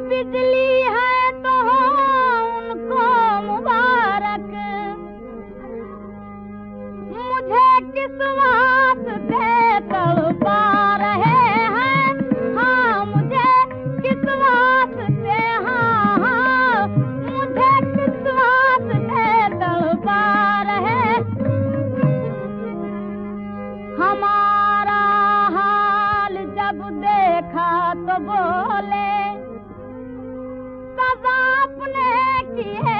बिजली है तो उनको मुबारक। मुझे किस तो बोले सजा अपने की है